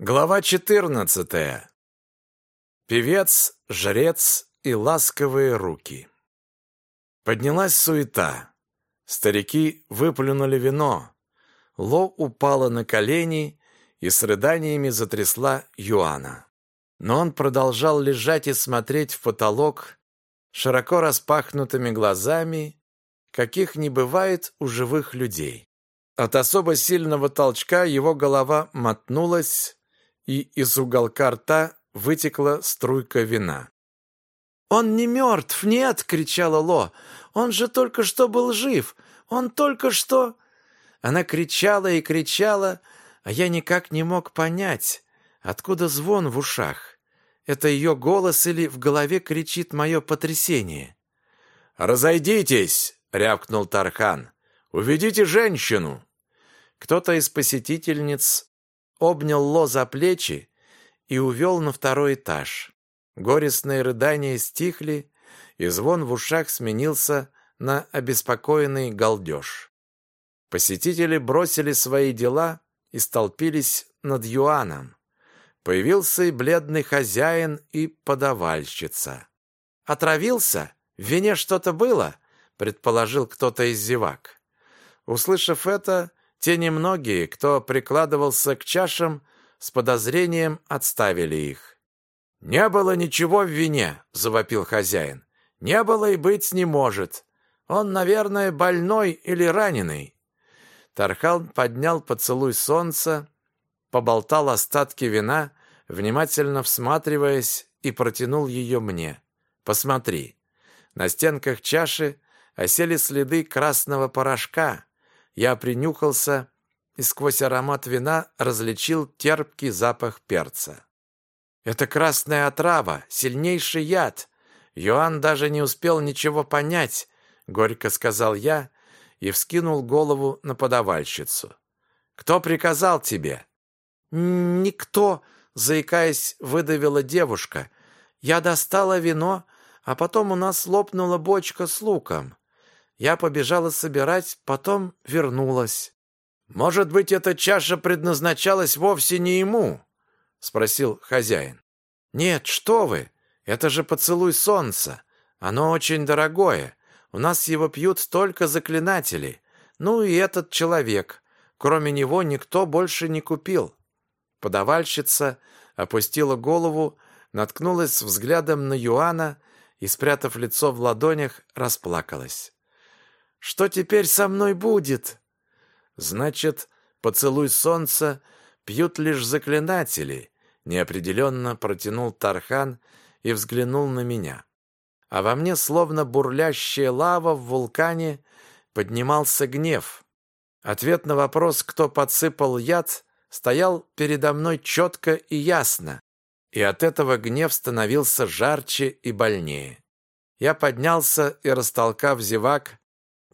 Глава 14. Певец, жрец и ласковые руки. Поднялась суета. Старики выплюнули вино. Ло упала на колени и с рыданиями затрясла Юана. Но он продолжал лежать и смотреть в потолок широко распахнутыми глазами, каких не бывает у живых людей. От особо сильного толчка его голова мотнулась, и из уголка рта вытекла струйка вина. «Он не мертв, нет!» — кричала Ло. «Он же только что был жив! Он только что...» Она кричала и кричала, а я никак не мог понять, откуда звон в ушах. Это ее голос или в голове кричит мое потрясение? «Разойдитесь!» — рявкнул Тархан. «Уведите женщину!» Кто-то из посетительниц обнял Ло за плечи и увел на второй этаж. Горестные рыдания стихли, и звон в ушах сменился на обеспокоенный галдеж. Посетители бросили свои дела и столпились над Юаном. Появился и бледный хозяин, и подавальщица. «Отравился? В вине что-то было?» — предположил кто-то из зевак. Услышав это, те немногие, кто прикладывался к чашам, с подозрением отставили их. «Не было ничего в вине», — завопил хозяин. «Не было и быть не может. Он, наверное, больной или раненый». Тархан поднял поцелуй солнца, поболтал остатки вина, внимательно всматриваясь, и протянул ее мне. «Посмотри». На стенках чаши осели следы красного порошка, я принюхался и сквозь аромат вина различил терпкий запах перца. «Это красная отрава, сильнейший яд!» Йоанн даже не успел ничего понять, горько сказал я и вскинул голову на подавальщицу. «Кто приказал тебе?» «Никто», — заикаясь, выдавила девушка. «Я достала вино, а потом у нас лопнула бочка с луком. Я побежала собирать, потом вернулась. «Может быть, эта чаша предназначалась вовсе не ему?» — спросил хозяин. «Нет, что вы! Это же поцелуй солнца. Оно очень дорогое. У нас его пьют только заклинатели. Ну и этот человек. Кроме него никто больше не купил». Подавальщица опустила голову, наткнулась взглядом на Юана и, спрятав лицо в ладонях, расплакалась. Что теперь со мной будет? Значит, поцелуй солнца пьют лишь заклинатели, неопределенно протянул Тархан и взглянул на меня. А во мне, словно бурлящая лава в вулкане, поднимался гнев. Ответ на вопрос, кто подсыпал яд, стоял передо мной четко и ясно, и от этого гнев становился жарче и больнее. Я поднялся и, растолкав зевак,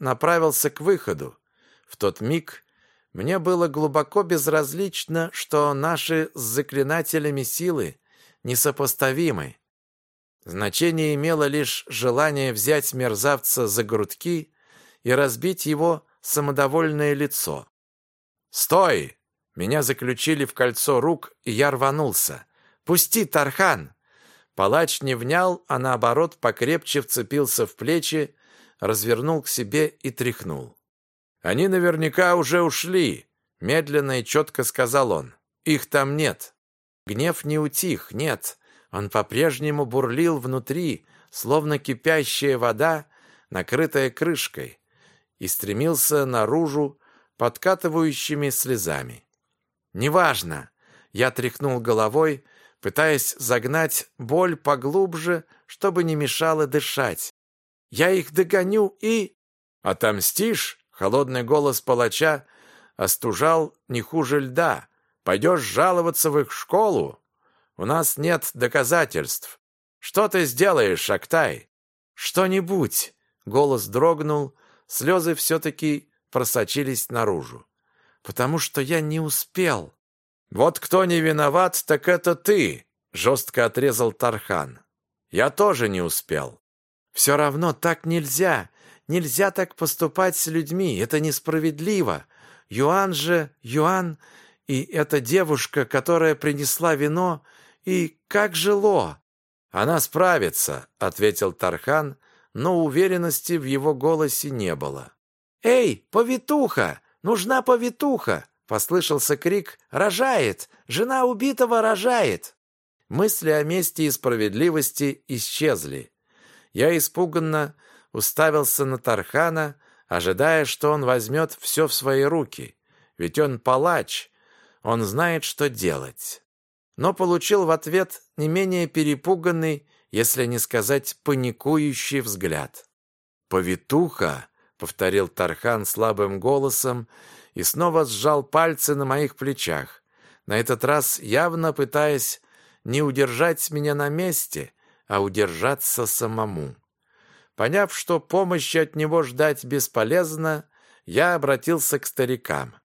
направился к выходу. В тот миг мне было глубоко безразлично, что наши с заклинателями силы несопоставимы. Значение имело лишь желание взять мерзавца за грудки и разбить его самодовольное лицо. «Стой!» Меня заключили в кольцо рук, и я рванулся. «Пусти, Тархан!» Палач не внял, а наоборот покрепче вцепился в плечи, развернул к себе и тряхнул. «Они наверняка уже ушли», — медленно и четко сказал он. «Их там нет». Гнев не утих, нет. Он по-прежнему бурлил внутри, словно кипящая вода, накрытая крышкой, и стремился наружу подкатывающими слезами. «Неважно!» — я тряхнул головой, пытаясь загнать боль поглубже, чтобы не мешало дышать. Я их догоню и...» «Отомстишь?» — холодный голос палача остужал не хуже льда. «Пойдешь жаловаться в их школу? У нас нет доказательств. Что ты сделаешь, Актай?» «Что-нибудь!» — голос дрогнул, слезы все-таки просочились наружу. «Потому что я не успел». «Вот кто не виноват, так это ты!» — жестко отрезал Тархан. «Я тоже не успел. Все равно так нельзя. Нельзя так поступать с людьми. Это несправедливо. Юан же, Юан, И эта девушка, которая принесла вино, и как жило? Она справится, ответил Тархан, но уверенности в его голосе не было. Эй, повитуха, нужна повитуха, послышался крик. Рожает, жена убитого рожает. Мысли о мести и справедливости исчезли. Я испуганно уставился на Тархана, ожидая, что он возьмет все в свои руки. Ведь он палач, он знает, что делать. Но получил в ответ не менее перепуганный, если не сказать паникующий взгляд. «Повитуха!» — повторил Тархан слабым голосом и снова сжал пальцы на моих плечах, на этот раз явно пытаясь не удержать меня на месте, а удержаться самому. Поняв, что помощи от него ждать бесполезно, я обратился к старикам.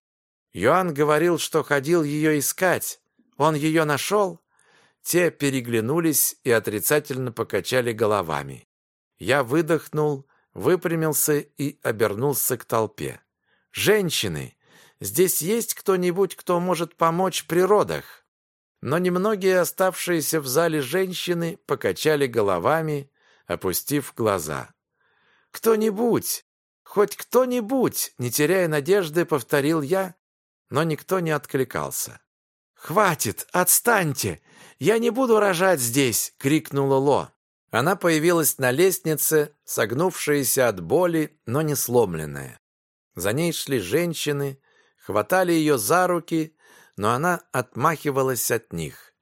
Йоанн говорил, что ходил ее искать. Он ее нашел? Те переглянулись и отрицательно покачали головами. Я выдохнул, выпрямился и обернулся к толпе. «Женщины! Здесь есть кто-нибудь, кто может помочь при родах?» Но немногие оставшиеся в зале женщины покачали головами, опустив глаза. «Кто-нибудь! Хоть кто-нибудь!» Не теряя надежды, повторил я, но никто не откликался. «Хватит! Отстаньте! Я не буду рожать здесь!» — крикнула Ло. Она появилась на лестнице, согнувшаяся от боли, но не сломленная. За ней шли женщины, хватали ее за руки, но она отмахивалась от них.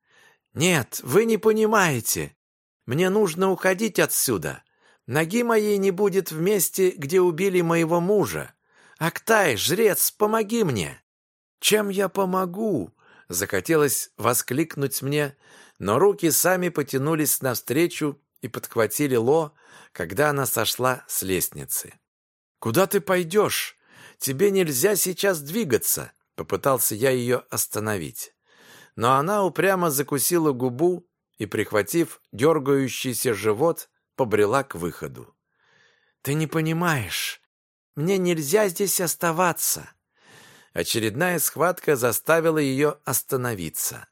«Нет, вы не понимаете. Мне нужно уходить отсюда. Ноги моей не будет в месте, где убили моего мужа. Актай, жрец, помоги мне!» «Чем я помогу?» Захотелось воскликнуть мне, но руки сами потянулись навстречу и подхватили Ло, когда она сошла с лестницы. «Куда ты пойдешь? Тебе нельзя сейчас двигаться!» Попытался я ее остановить. Но она упрямо закусила губу и, прихватив дергающийся живот, побрела к выходу. «Ты не понимаешь. Мне нельзя здесь оставаться». Очередная схватка заставила ее остановиться.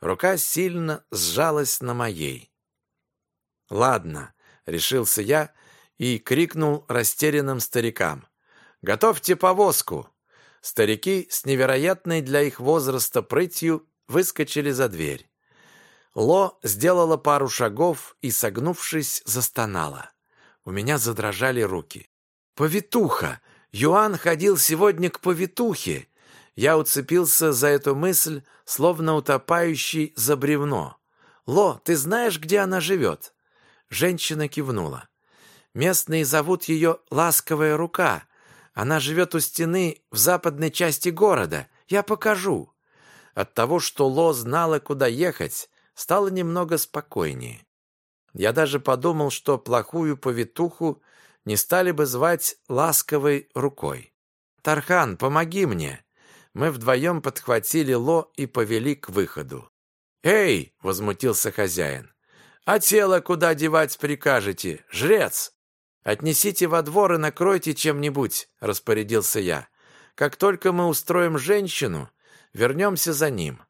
Рука сильно сжалась на моей. «Ладно», — решился я и крикнул растерянным старикам. «Готовьте повозку!» Старики с невероятной для их возраста прытью выскочили за дверь. Ло сделала пару шагов и, согнувшись, застонала. У меня задрожали руки. «Повитуха! Юан ходил сегодня к повитухе!» Я уцепился за эту мысль, словно утопающий за бревно. «Ло, ты знаешь, где она живет?» Женщина кивнула. «Местные зовут ее «Ласковая рука». Она живет у стены в западной части города. Я покажу». От того, что Ло знала, куда ехать, стало немного спокойнее. Я даже подумал, что плохую повитуху не стали бы звать ласковой рукой. «Тархан, помоги мне!» Мы вдвоем подхватили Ло и повели к выходу. «Эй!» — возмутился хозяин. «А тело куда девать прикажете? Жрец!» «Отнесите во двор и накройте чем-нибудь», — распорядился я. «Как только мы устроим женщину, вернемся за ним.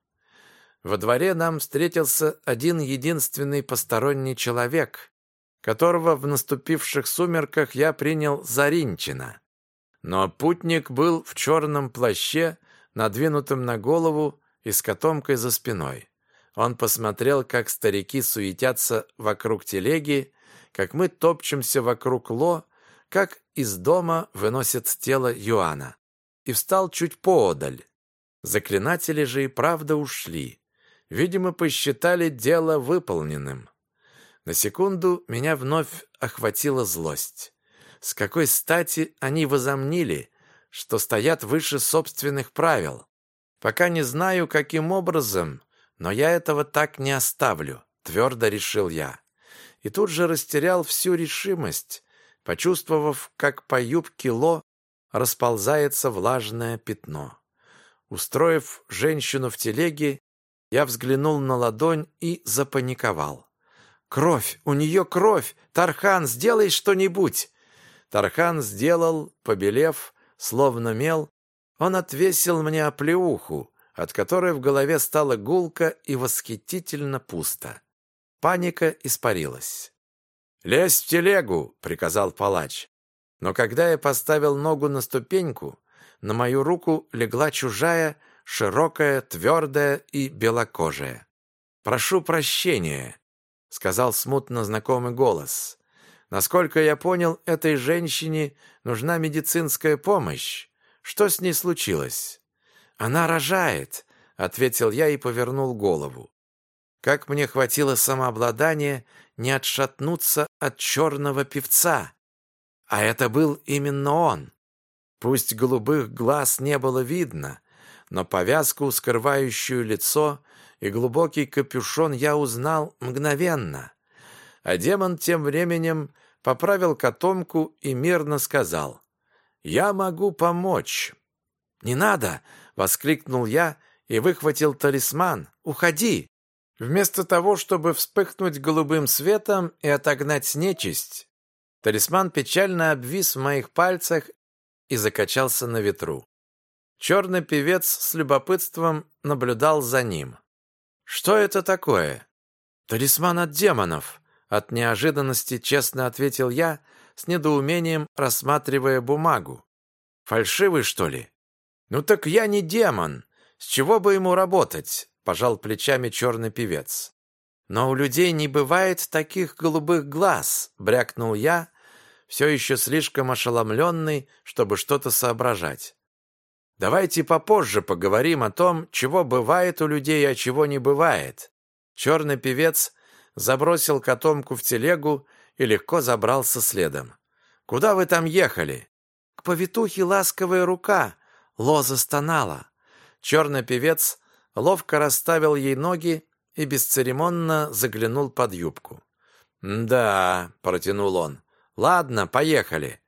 Во дворе нам встретился один единственный посторонний человек, которого в наступивших сумерках я принял за Ринчина. Но путник был в черном плаще, надвинутом на голову и с котомкой за спиной. Он посмотрел, как старики суетятся вокруг телеги, как мы топчемся вокруг Ло, как из дома выносят тело Юана, и встал чуть поодаль. Заклинатели же и правда ушли. Видимо, посчитали дело выполненным. На секунду меня вновь охватила злость. С какой стати они возомнили, что стоят выше собственных правил? Пока не знаю, каким образом, но я этого так не оставлю, твердо решил я. И тут же растерял всю решимость, почувствовав, как по юбке Ло расползается влажное пятно. Устроив женщину в телеге, я взглянул на ладонь и запаниковал. «Кровь! У нее кровь! Тархан, сделай что-нибудь!» Тархан сделал, побелев, словно мел, он отвесил мне оплеуху, от которой в голове стало гулко и восхитительно пусто. Паника испарилась. «Лезь в телегу!» — приказал палач. Но когда я поставил ногу на ступеньку, на мою руку легла чужая, широкая, твердая и белокожая. «Прошу прощения», — сказал смутно знакомый голос. «Насколько я понял, этой женщине нужна медицинская помощь. Что с ней случилось?» «Она рожает», — ответил я и повернул голову. Как мне хватило самообладания не отшатнуться от черного певца. А это был именно он. Пусть голубых глаз не было видно, но повязку, скрывающую лицо, и глубокий капюшон я узнал мгновенно. А демон тем временем поправил котомку и мирно сказал, «Я могу помочь». «Не надо!» — воскликнул я и выхватил талисман. «Уходи!» Вместо того, чтобы вспыхнуть голубым светом и отогнать нечисть, талисман печально обвис в моих пальцах и закачался на ветру. Черный певец с любопытством наблюдал за ним. «Что это такое?» «Талисман от демонов», — от неожиданности честно ответил я, с недоумением рассматривая бумагу. «Фальшивый, что ли?» «Ну так я не демон. С чего бы ему работать?» — пожал плечами черный певец. «Но у людей не бывает таких голубых глаз», — брякнул я, все еще слишком ошеломленный, чтобы что-то соображать. «Давайте попозже поговорим о том, чего бывает у людей, а чего не бывает». Черный певец забросил котомку в телегу и легко забрался следом. «Куда вы там ехали?» «К повитухе ласковая рука», Ло застонала. Черный певец ловко расставил ей ноги и бесцеремонно заглянул под юбку. «Да», — протянул он, — «ладно, поехали.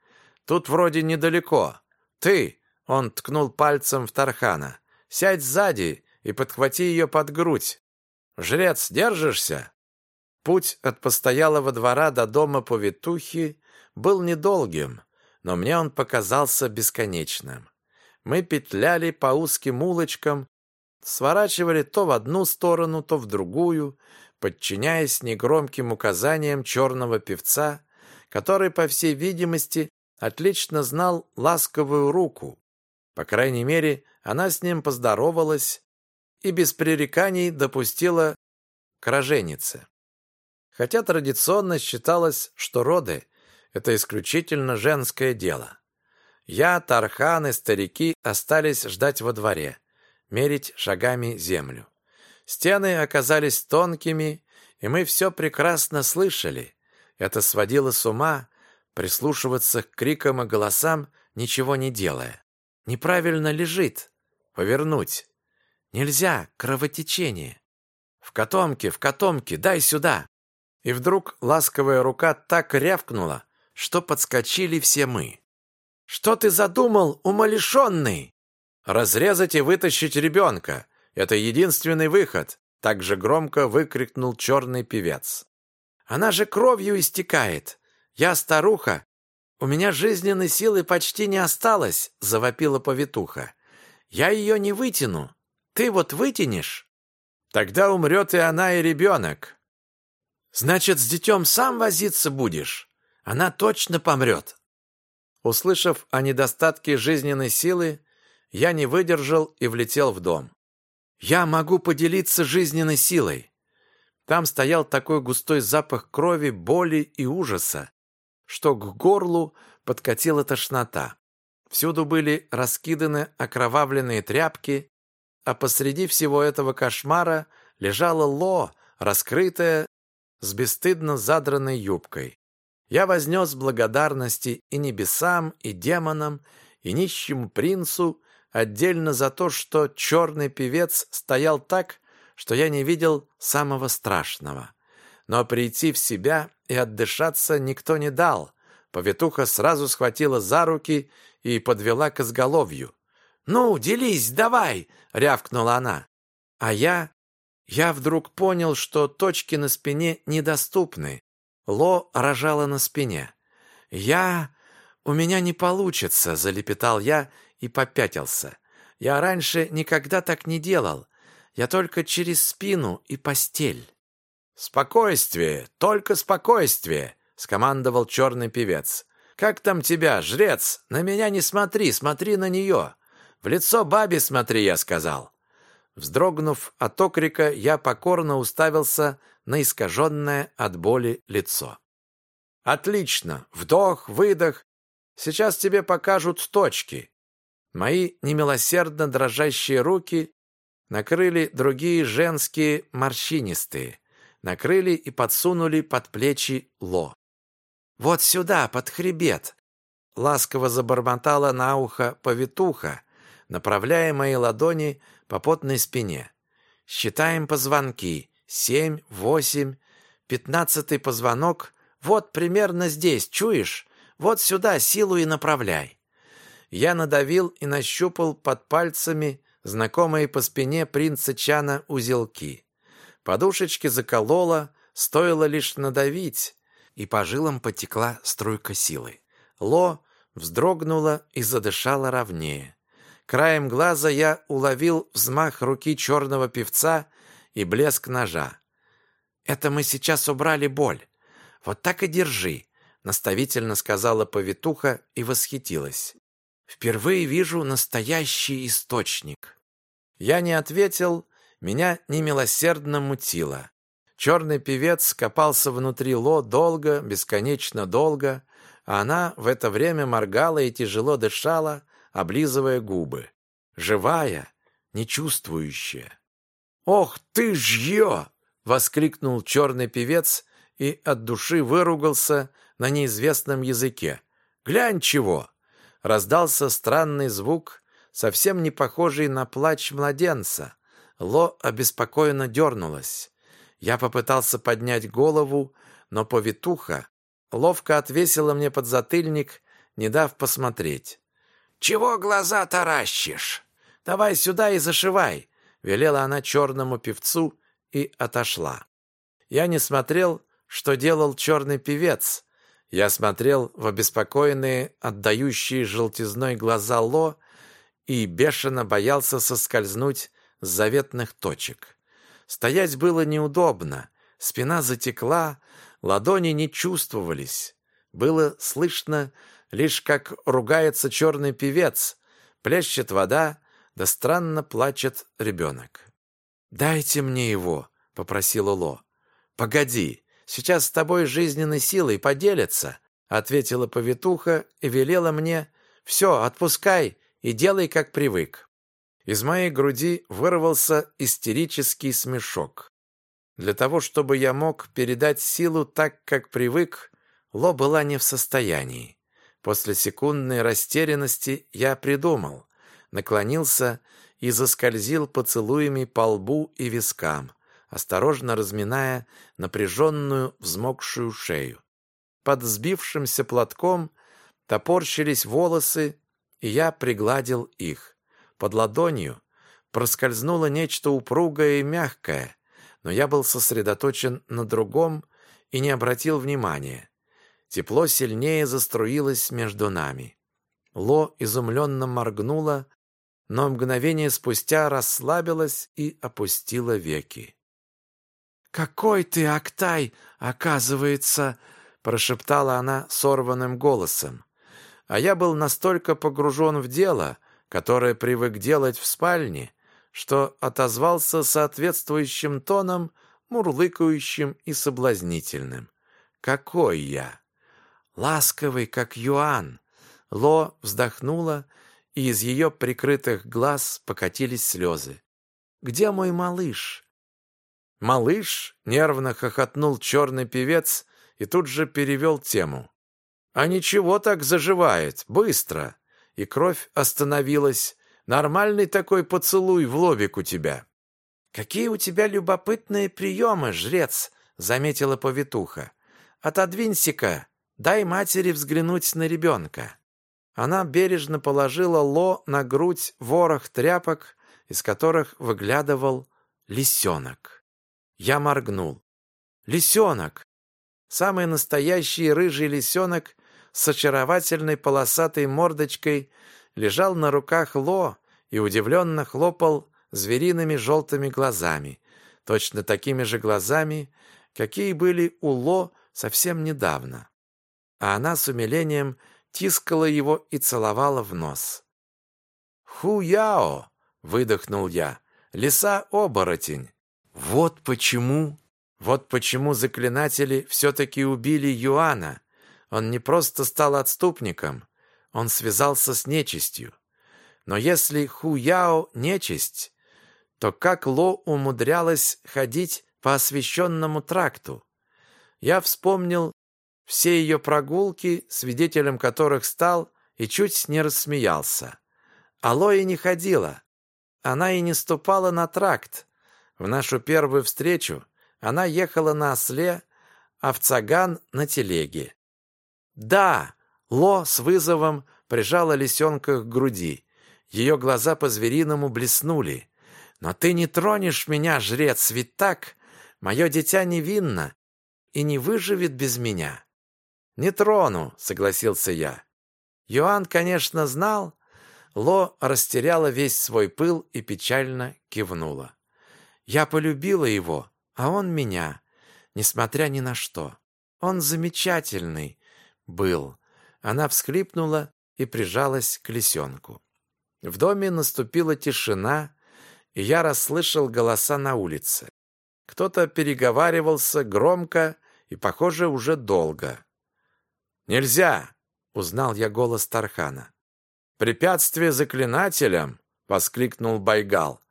Тут вроде недалеко. Ты», — он ткнул пальцем в Тархана, — «сядь сзади и подхвати ее под грудь. Жрец, держишься?» Путь от постоялого двора до дома повитухи был недолгим, но мне он показался бесконечным. Мы петляли по узким улочкам, сворачивали то в одну сторону, то в другую, подчиняясь негромким указаниям черного певца, который, по всей видимости, отлично знал ласковую руку. По крайней мере, она с ним поздоровалась и без пререканий допустила к роженице. Хотя традиционно считалось, что роды – это исключительно женское дело. Я, Тархан и старики остались ждать во дворе, мерить шагами землю. Стены оказались тонкими, и мы все прекрасно слышали. Это сводило с ума прислушиваться к крикам и голосам, ничего не делая. Неправильно лежит. Повернуть. Нельзя, кровотечение. В котомке, в котомке, дай сюда. И вдруг ласковая рука так рявкнула, что подскочили все мы. «Что ты задумал, умалишенный?» «Разрезать и вытащить ребенка. Это единственный выход», — так же громко выкрикнул черный певец. «Она же кровью истекает. Я старуха. У меня жизненной силы почти не осталось», — завопила повитуха. «Я ее не вытяну. Ты вот вытянешь?» «Тогда умрет и она, и ребенок». «Значит, с детем сам возиться будешь? Она точно помрет», Услышав о недостатке жизненной силы, я не выдержал и влетел в дом. «Я могу поделиться жизненной силой!» Там стоял такой густой запах крови, боли и ужаса, что к горлу подкатила тошнота. Всюду были раскиданы окровавленные тряпки, а посреди всего этого кошмара лежала Ло, раскрытая, с бесстыдно задранной юбкой. Я вознес благодарности и небесам, и демонам, и нищему принцу, отдельно за то, что черный певец стоял так, что я не видел самого страшного. Но прийти в себя и отдышаться никто не дал. Повитуха сразу схватила за руки и подвела к изголовью. «Ну, делись, давай!» — рявкнула она. А я... Я вдруг понял, что точки на спине недоступны, Ло рожала на спине. «Я... У меня не получится», — залепетал я и попятился. Я раньше никогда так не делал. Я только через спину и постель». «Спокойствие, только спокойствие!» — скомандовал черный певец. «Как там тебя, жрец? На меня не смотри, смотри на нее. В лицо бабе смотри, я сказал». Вздрогнув от окрика, я покорно уставился на искаженное от боли лицо. «Отлично! Вдох, выдох. Сейчас тебе покажут точки». Мои немилосердно дрожащие руки накрыли другие женские морщинистые, накрыли и подсунули под плечи Ло. «Вот сюда, под хребет!» Ласково забормотала на ухо повитуха, направляя мои ладони по потной спине. «Считаем позвонки. Семь, восемь, пятнадцатый позвонок. Вот примерно здесь, чуешь? Вот сюда силу и направляй». Я надавил и нащупал под пальцами знакомые по спине принца Чана узелки. Подушечки заколола, стоило лишь надавить, и по жилам потекла струйка силы. Ло вздрогнула и задышала ровнее. Краем глаза я уловил взмах руки черного певца и блеск ножа. «Это мы сейчас убрали боль. Вот так и держи», — наставительно сказала повитуха и восхитилась. «Впервые вижу настоящий источник». Я не ответил, меня немилосердно мутило. Черный певец копался внутри Ло долго, бесконечно долго, а она в это время моргала и тяжело дышала, облизывая губы. Живая, нечувствующая. «Ох ты ж ё!» — воскликнул черный певец и от души выругался на неизвестном языке. «Глянь чего!» Раздался странный звук, совсем не похожий на плач младенца. Ло обеспокоенно дернулась. Я попытался поднять голову, но повитуха ловко отвесила мне подзатыльник, не дав посмотреть. «Чего глаза таращишь? Давай сюда и зашивай!» — велела она черному певцу и отошла. Я не смотрел, что делал черный певец. Я смотрел в обеспокоенные, отдающие желтизной глаза Ло и бешено боялся соскользнуть с заветных точек. Стоять было неудобно, спина затекла, ладони не чувствовались. Было слышно лишь как ругается черный певец, плещет вода, да странно плачет ребенок. «Дайте мне его», — попросила Ло. «Погоди, сейчас с тобой жизненной силой поделятся», — ответила повитуха и велела мне «Все, отпускай и делай, как привык». Из моей груди вырвался истерический смешок. Для того, чтобы я мог передать силу так, как привык, Ло была не в состоянии. После секундной растерянности я придумал, наклонился и заскользил поцелуями по лбу и вискам, осторожно разминая напряженную взмокшую шею. Под сбившимся платком топорщились волосы, и я пригладил их. Под ладонью проскользнуло нечто упругое и мягкое, но я был сосредоточен на другом и не обратил внимания. Тепло сильнее заструилось между нами. Ло изумленно моргнула, но мгновение спустя расслабилась и опустила веки. «Какой ты, Актай, оказывается!» — прошептала она сорванным голосом. А я был настолько погружен в дело, которое привык делать в спальне, что отозвался соответствующим тоном, мурлыкающим и соблазнительным. «Какой я!» ласковый, как Юан. Ло вздохнула, и из ее прикрытых глаз покатились слезы. «Где мой малыш?» «Малыш?» — нервно хохотнул черный певец и тут же перевел тему. «А ничего так заживает, быстро!» И кровь остановилась. «Нормальный такой поцелуй в лобик у тебя!» «Какие у тебя любопытные приемы, жрец!» — заметила повитуха. «Отодвинься-ка, Дай матери взглянуть на ребенка». Она бережно положила Ло на грудь ворох тряпок, из которых выглядывал лисенок. Я моргнул. Лисенок! Самый настоящий рыжий лисенок с очаровательной полосатой мордочкой лежал на руках Ло и удивленно хлопал звериными желтыми глазами, точно такими же глазами, какие были у Ло совсем недавно. А она с умилением тискала его и целовала в нос. «Ху-яо!» — выдохнул я. «Лиса-оборотень! Вот почему...» Вот почему заклинатели все-таки убили Юана. Он не просто стал отступником, он связался с нечистью. Но если Ху-Яо нечисть, то как Ло умудрялась ходить по освященному тракту? Я вспомнил все ее прогулки, свидетелем которых стал, и чуть не рассмеялся. А Ло и не ходила. Она и не ступала на тракт. В нашу первую встречу она ехала на осле, а в цаган на телеге. «Да!» — Ло с вызовом прижала лисенка к груди. Ее глаза по-звериному блеснули. «Но ты не тронешь меня, жрец, ведь так? Мое дитя невинно и не выживет без меня». «Не трону», — согласился я. Йоанн, конечно, знал. Ло растеряла весь свой пыл и печально кивнула. «Я полюбила его, а он меня, несмотря ни на что. Он замечательный был. Она всхлипнула и прижалась к лисенку. В доме наступила тишина, и я расслышал голоса на улице. Кто-то переговаривался громко и, похоже, уже долго. «Нельзя!» — узнал я голос Тархана. «Препятствие заклинателям!» — воскликнул Байгал.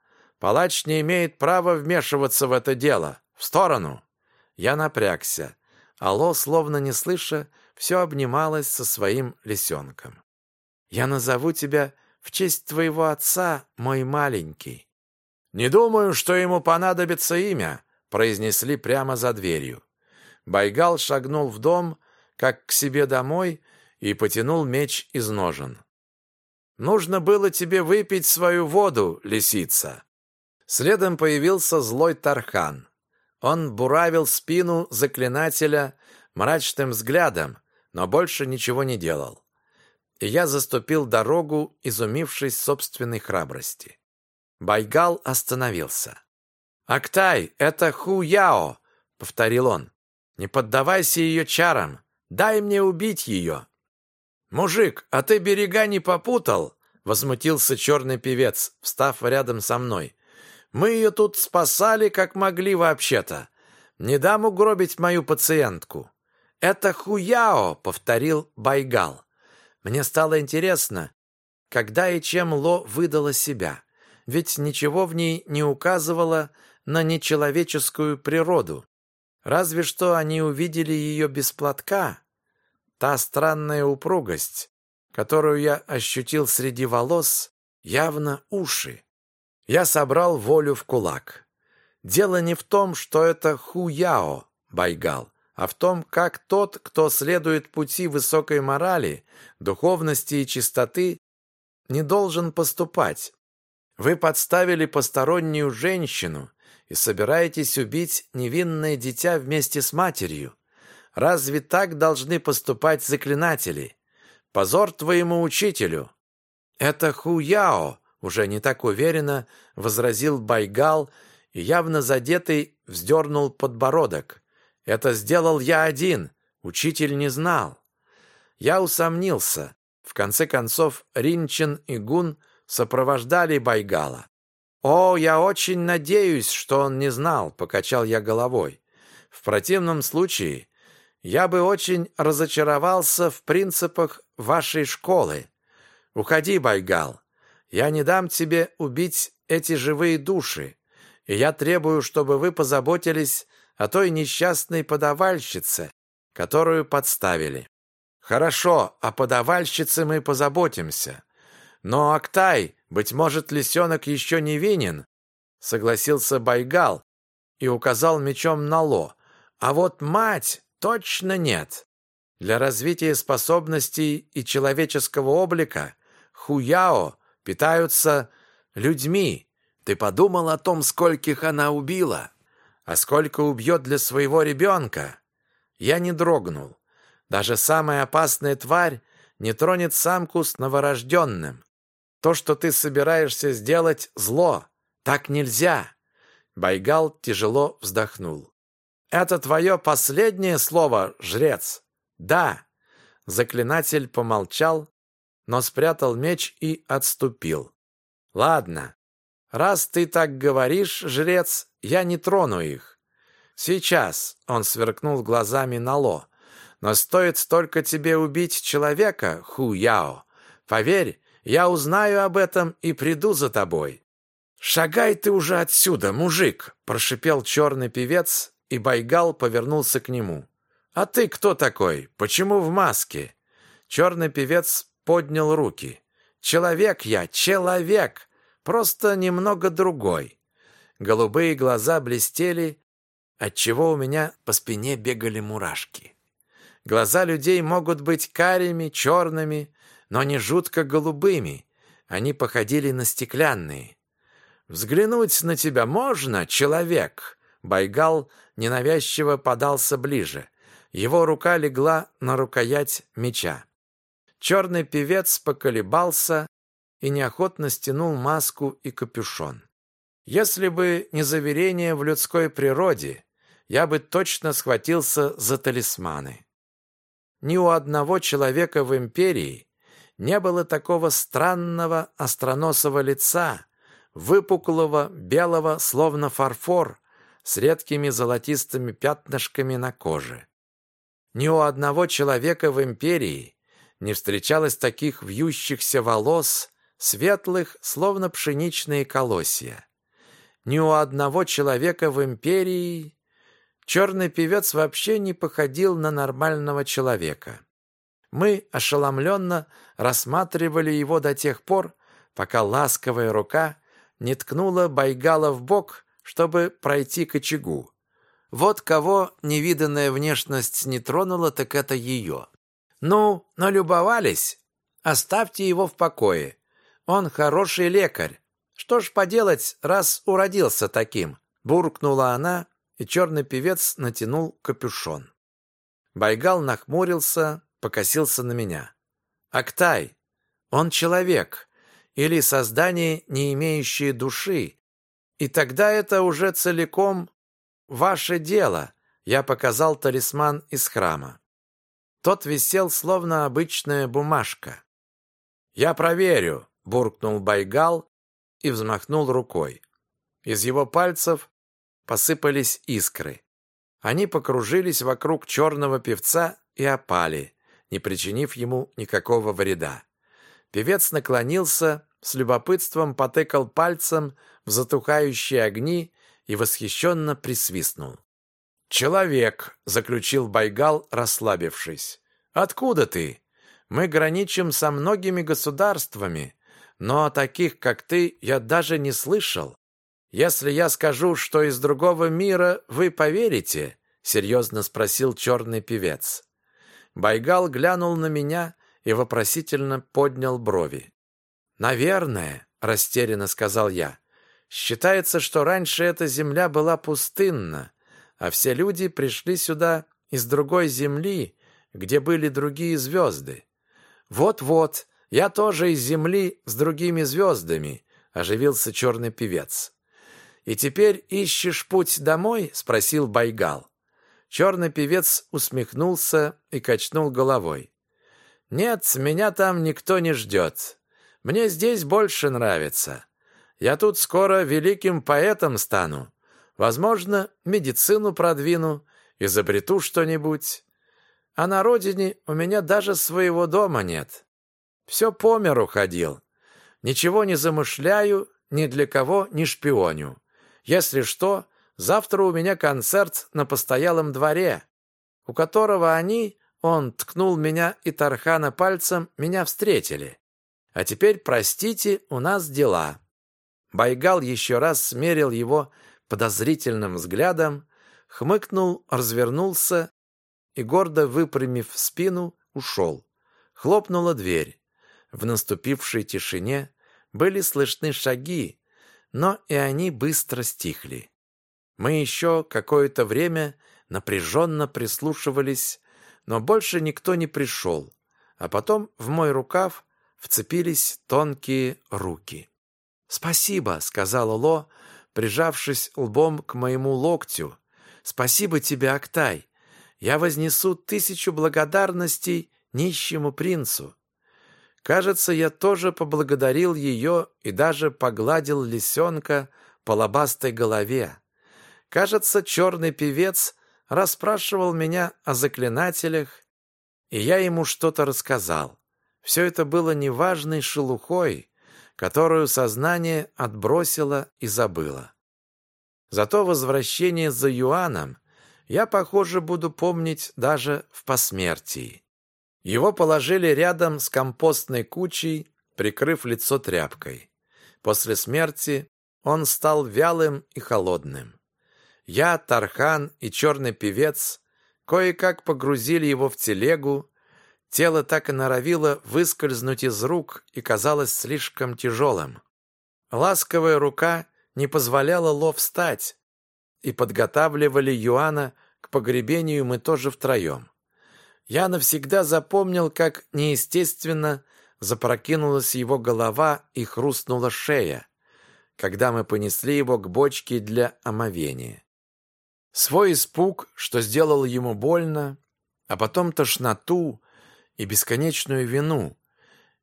Палач не имеет права вмешиваться в это дело. В сторону!» Я напрягся. Алло, словно не слыша, все обнималось со своим лисенком. «Я назову тебя в честь твоего отца, мой маленький». «Не думаю, что ему понадобится имя», — произнесли прямо за дверью. Байгал шагнул в дом, как к себе домой, и потянул меч из ножен. «Нужно было тебе выпить свою воду, лисица. Следом появился злой Тархан. Он буравил спину заклинателя мрачным взглядом, но больше ничего не делал. И я заступил дорогу, изумившись собственной храбрости. Байгал остановился. «Актай, это Ху-Яо!» — повторил он. «Не поддавайся ее чарам! Дай мне убить ее!» «Мужик, а ты берега не попутал?» — возмутился черный певец, встав рядом со мной. Мы ее тут спасали, как могли вообще-то. Не дам угробить мою пациентку. Это Хуяо, повторил Байгал. Мне стало интересно, когда и чем Ло выдала себя. Ведь ничего в ней не указывало на нечеловеческую природу. Разве что они увидели ее без платка. Та странная упругость, которую я ощутил среди волос, явно уши. Я собрал волю в кулак. Дело не в том, что это хуяо, Байгал, а в том, как тот, кто следует пути высокой морали, духовности и чистоты, не должен поступать. Вы подставили постороннюю женщину и собираетесь убить невинное дитя вместе с матерью. Разве так должны поступать заклинатели? Позор твоему учителю! Это хуяо, уже не так уверенно возразил Байгал и явно задетый вздернул подбородок. Это сделал я один, учитель не знал. Я усомнился. В конце концов Ринчин и Гун сопровождали Байгала. «О, я очень надеюсь, что он не знал», — покачал я головой. «В противном случае я бы очень разочаровался в принципах вашей школы. Уходи, Байгал. Я не дам тебе убить эти живые души, и я требую, чтобы вы позаботились о той несчастной подавальщице, которую подставили. Хорошо, о подавальщице мы позаботимся. Но, Актай, быть может, лисенок еще не винен, согласился Байгал и указал мечом на Ло. А вот мать точно нет. Для развития способностей и человеческого облика Хуяо питаются людьми. Ты подумал о том, скольких она убила? А сколько убьет для своего ребенка? Я не дрогнул. Даже самая опасная тварь не тронет самку с новорожденным. То, что ты собираешься сделать, зло. Так нельзя. Байгал тяжело вздохнул. Это твое последнее слово, жрец? Да. Заклинатель помолчал, но спрятал меч и отступил. Ладно. Раз ты так говоришь, жрец, я не трону их. Сейчас, он сверкнул глазами на Ло. Но стоит только тебе убить человека, Ху Яо. Поверь, я узнаю об этом и приду за тобой. Шагай ты уже отсюда, мужик, прошипел черный певец, и Байгал повернулся к нему. А ты кто такой? Почему в маске? Черный певец поднял руки. Человек я, человек, просто немного другой. Голубые глаза блестели, отчего у меня по спине бегали мурашки. Глаза людей могут быть карими, черными, но не жутко голубыми. Они походили на стеклянные. «Взглянуть на тебя можно, человек?» Байгал ненавязчиво подался ближе. Его рука легла на рукоять меча. Черный певец поколебался и неохотно стянул маску и капюшон. Если бы не заверение в людской природе, я бы точно схватился за талисманы. Ни у одного человека в империи не было такого странного остроносого лица, выпуклого, белого, словно фарфор, с редкими золотистыми пятнышками на коже. Ни у одного человека в империи не встречалось таких вьющихся волос, светлых, словно пшеничные колосья. Ни у одного человека в империи черный певец вообще не походил на нормального человека. Мы ошеломленно рассматривали его до тех пор, пока ласковая рука не ткнула Байгала в бок, чтобы пройти к очагу. Вот кого невиданная внешность не тронула, так это ее. Ну, налюбовались? Оставьте его в покое. Он хороший лекарь. Что ж поделать, раз уродился таким? Буркнула она, и черный певец натянул капюшон. Байгал нахмурился, покосился на меня. «Актай, он человек или создание, не имеющее души, и тогда это уже целиком ваше дело», я показал талисман из храма. Тот висел, словно обычная бумажка. «Я проверю», — буркнул Байгал и взмахнул рукой. Из его пальцев посыпались искры. Они покружились вокруг черного певца и опали не причинив ему никакого вреда. Певец наклонился, с любопытством потыкал пальцем в затухающие огни и восхищенно присвистнул. «Человек», — заключил Байгал, расслабившись. «Откуда ты? Мы граничим со многими государствами, но о таких, как ты, я даже не слышал. Если я скажу, что из другого мира, вы поверите?» — серьезно спросил черный певец. Байгал глянул на меня и вопросительно поднял брови. «Наверное», — растерянно сказал я. «Считается, что раньше эта земля была пустынна, а все люди пришли сюда из другой земли, где были другие звезды. Вот-вот, я тоже из земли с другими звездами», — оживился черный певец. «И теперь ищешь путь домой?» — спросил Байгал. Черный певец усмехнулся и качнул головой. «Нет, меня там никто не ждет. Мне здесь больше нравится. Я тут скоро великим поэтом стану. Возможно, медицину продвину, изобрету что-нибудь. А на родине у меня даже своего дома нет. Все по миру ходил. Ничего не замышляю, ни для кого не шпионю. Если что, Завтра у меня концерт на постоялом дворе, у которого они, он ткнул меня и Тархана пальцем, меня встретили. А теперь, простите, у нас дела». Байгал еще раз смерил его подозрительным взглядом, хмыкнул, развернулся и, гордо выпрямив спину, ушел. Хлопнула дверь. В наступившей тишине были слышны шаги, но и они быстро стихли. Мы еще какое-то время напряженно прислушивались, но больше никто не пришел. А потом в мой рукав вцепились тонкие руки. «Спасибо», — сказала Ло, прижавшись лбом к моему локтю. «Спасибо тебе, Актай. Я вознесу тысячу благодарностей нищему принцу». Кажется, я тоже поблагодарил ее и даже погладил лисенка по лобастой голове. Кажется, черный певец расспрашивал меня о заклинателях, и я ему что-то рассказал. Все это было неважной шелухой, которую сознание отбросило и забыло. Зато возвращение за Юаном я, похоже, буду помнить даже в посмертии. Его положили рядом с компостной кучей, прикрыв лицо тряпкой. После смерти он стал вялым и холодным. Я, Тархан и черный певец кое-как погрузили его в телегу, тело так и норовило выскользнуть из рук и казалось слишком тяжелым. Ласковая рука не позволяла Ло встать, и подготавливали Юана к погребению мы тоже втроем. Я навсегда запомнил, как неестественно запрокинулась его голова и хрустнула шея, когда мы понесли его к бочке для омовения. Свой испуг, что сделал ему больно, а потом тошноту и бесконечную вину.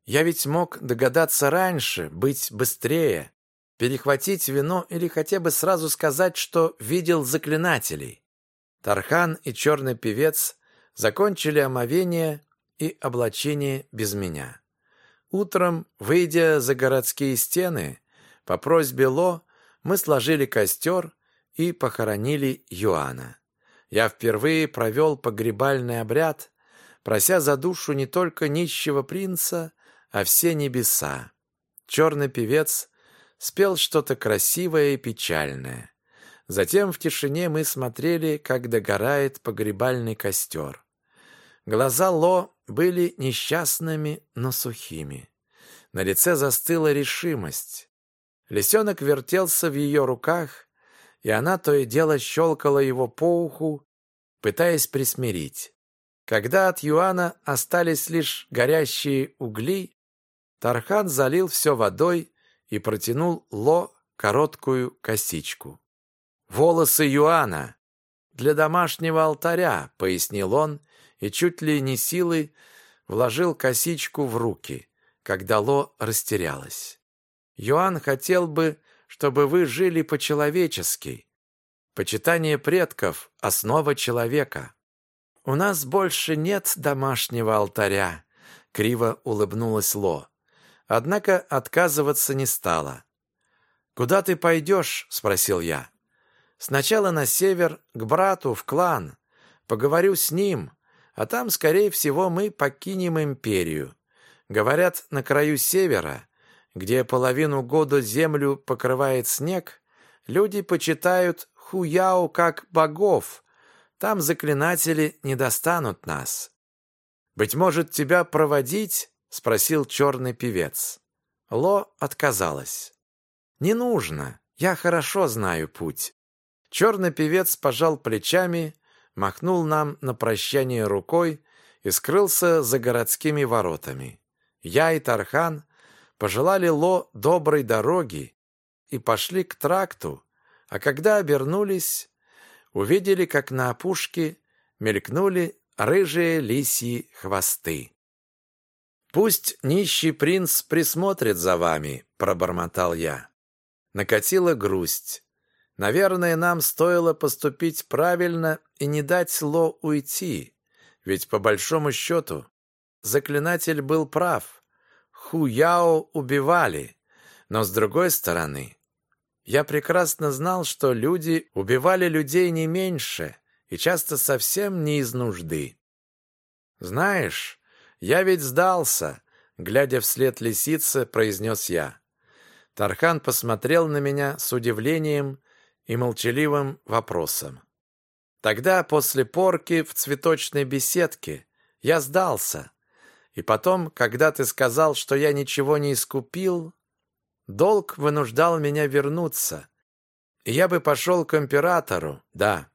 Я ведь мог догадаться раньше, быть быстрее, перехватить вино или хотя бы сразу сказать, что видел заклинателей. Тархан и черный певец закончили омовение и облачение без меня. Утром, выйдя за городские стены, по просьбе Ло мы сложили костер и похоронили Юана. Я впервые провел погребальный обряд, прося за душу не только нищего принца, а все небеса. Черный певец спел что-то красивое и печальное. Затем в тишине мы смотрели, как догорает погребальный костер. Глаза Ло были несчастными, но сухими. На лице застыла решимость. Лисенок вертелся в ее руках, и она то и дело щелкала его по уху, пытаясь присмирить. Когда от Юана остались лишь горящие угли, Тархан залил все водой и протянул Ло короткую косичку. «Волосы Юана! Для домашнего алтаря», — пояснил он, и чуть ли не силой вложил косичку в руки, когда Ло растерялась. Юан хотел бы, чтобы вы жили по-человечески. Почитание предков – основа человека. У нас больше нет домашнего алтаря, криво улыбнулась Ло. Однако отказываться не стала. «Куда ты пойдешь?» – спросил я. «Сначала на север, к брату, в клан. Поговорю с ним, а там, скорее всего, мы покинем империю. Говорят, на краю севера где половину года землю покрывает снег, люди почитают Хуяо как богов. Там заклинатели не достанут нас. «Быть может, тебя проводить?» — спросил черный певец. Ло отказалась. «Не нужно. Я хорошо знаю путь». Черный певец пожал плечами, махнул нам на прощание рукой и скрылся за городскими воротами. Я и Тархан пожелали Ло доброй дороги и пошли к тракту, а когда обернулись, увидели, как на опушке мелькнули рыжие лисьи хвосты. «Пусть нищий принц присмотрит за вами», — пробормотал я. Накатила грусть. Наверное, нам стоило поступить правильно и не дать Ло уйти, ведь по большому счету заклинатель был прав. Хуяо убивали, но с другой стороны, я прекрасно знал, что люди убивали людей не меньше и часто совсем не из нужды. «Знаешь, я ведь сдался», — глядя вслед лисице, произнес я. Тархан посмотрел на меня с удивлением и молчаливым вопросом. Тогда, после порки в цветочной беседке, я сдался. И потом, когда ты сказал, что я ничего не искупил, долг вынуждал меня вернуться. Я бы пошел к императору, да.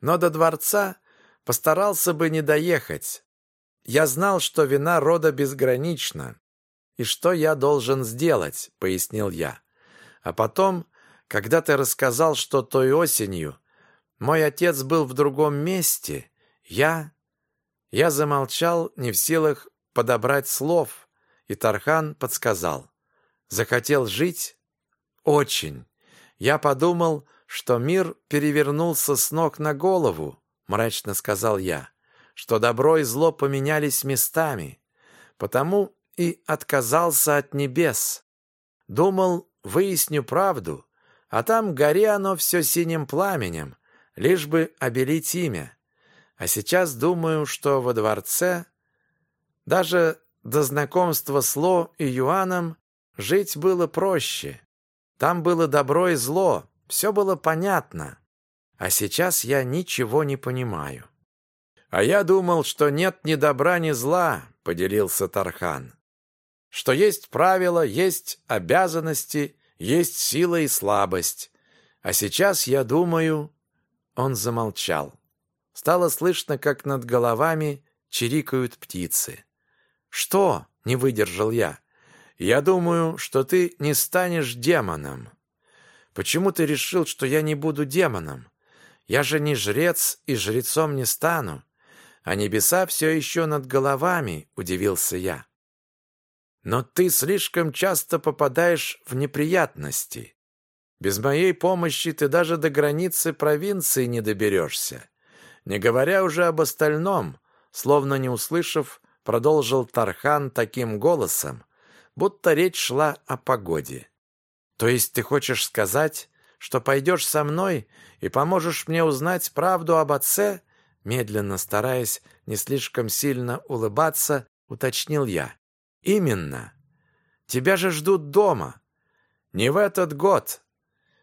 Но до дворца постарался бы не доехать. Я знал, что вина рода безгранична, и что я должен сделать», — пояснил я. А потом, когда ты рассказал, что той осенью мой отец был в другом месте, я... Я замолчал, не в силах подобрать слов, и Тархан подсказал. Захотел жить? Очень. Я подумал, что мир перевернулся с ног на голову, мрачно сказал я, что добро и зло поменялись местами. Потому и отказался от небес. Думал, выясню правду, а там гори оно все синим пламенем, лишь бы обелить имя. А сейчас думаю, что во дворце даже до знакомства с Ло и Юаном жить было проще. Там было добро и зло, все было понятно. А сейчас я ничего не понимаю. А я думал, что нет ни добра, ни зла, поделился Тархан. Что есть правила, есть обязанности, есть сила и слабость. А сейчас я думаю, он замолчал. Стало слышно, как над головами чирикают птицы. «Что?» — не выдержал я. «Я думаю, что ты не станешь демоном». «Почему ты решил, что я не буду демоном? Я же не жрец и жрецом не стану. А небеса все еще над головами», — удивился я. «Но ты слишком часто попадаешь в неприятности. Без моей помощи ты даже до границы провинции не доберешься. Не говоря уже об остальном, словно не услышав, продолжил Тархан таким голосом, будто речь шла о погоде. То есть ты хочешь сказать, что пойдешь со мной и поможешь мне узнать правду об отце? Медленно стараясь не слишком сильно улыбаться, уточнил я. Именно. Тебя же ждут дома. Не в этот год.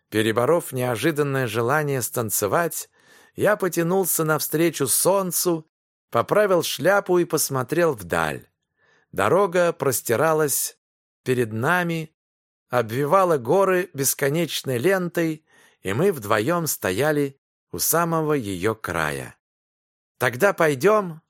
Переборов неожиданное желание станцевать, я потянулся навстречу солнцу поправил шляпу и посмотрел вдаль. Дорога простиралась перед нами, обвивала горы бесконечной лентой, и мы вдвоем стояли у самого ее края. «Тогда пойдем?»